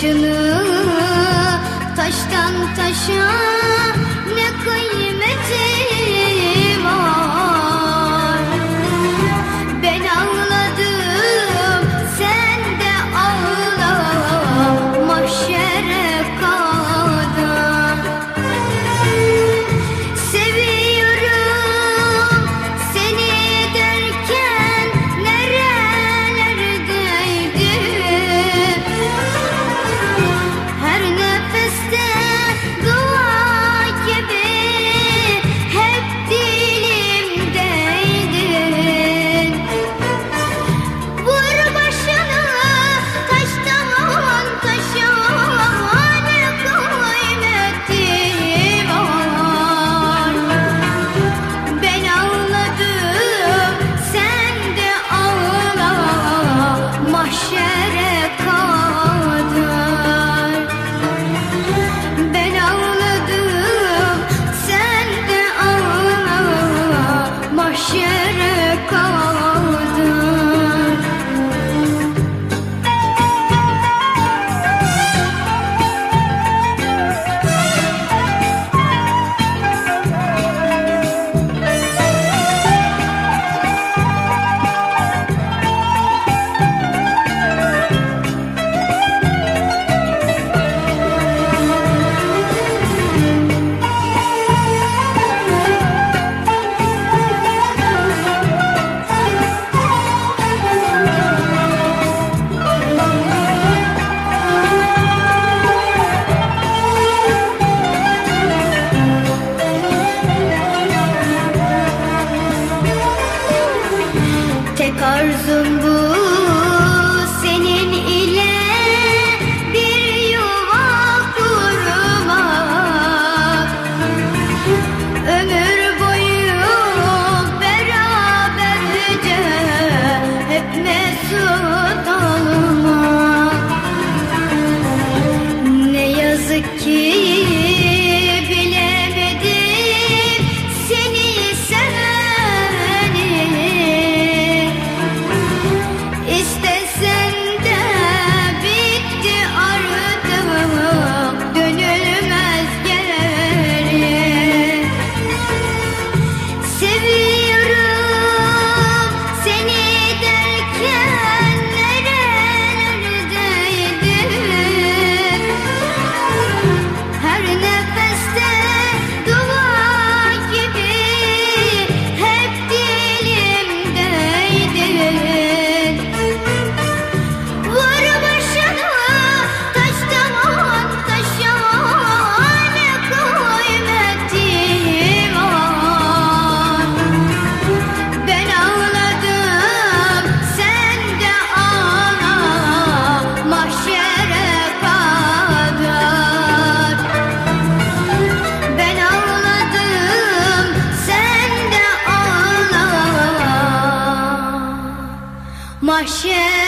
Başını taştan taşa Oh. 雪